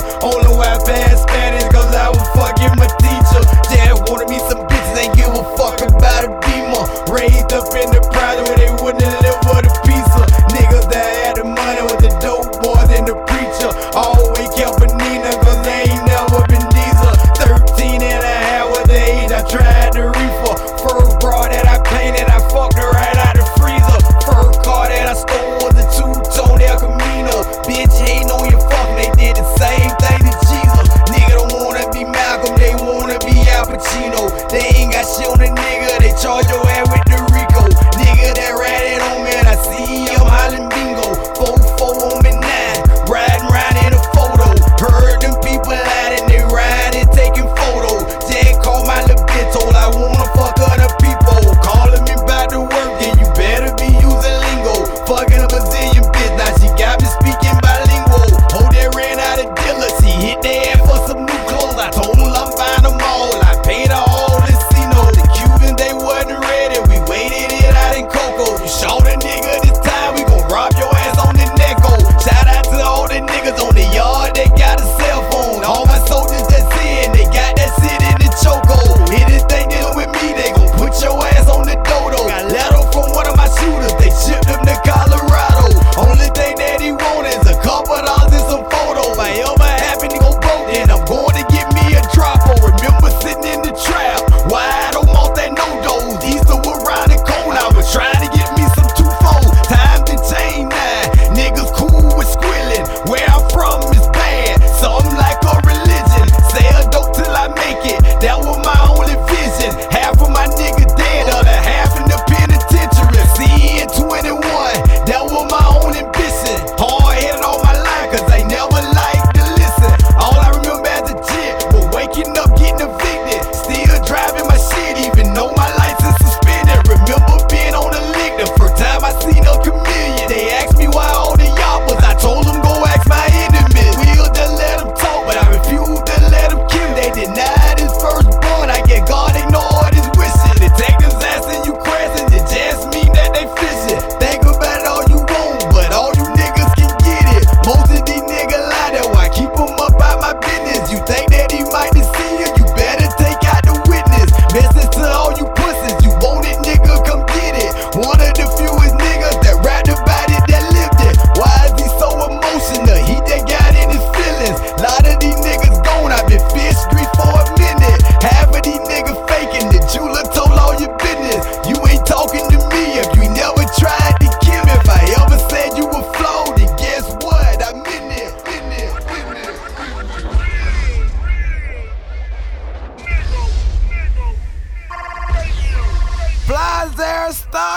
teacher. Only way I bad Spanish, cause I was fucking my teacher. Dad wanted me some bitches, ain't give a fuck about a beamer. Raised up in the pride where they wouldn't live with a piece pizza. Niggas that had the money with the dope boys and the preacher. Always kept a Nina, cause they ain't never been diesel. 13 and a half was the age I tried to reefer. First bra that I painted, I fucked her right out the freezer. First car that I stole was a two-tone El Camino. Bitch, ain't chill nên nigga để cho vô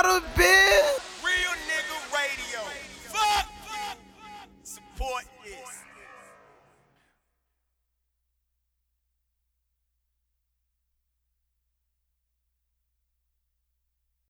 gotta be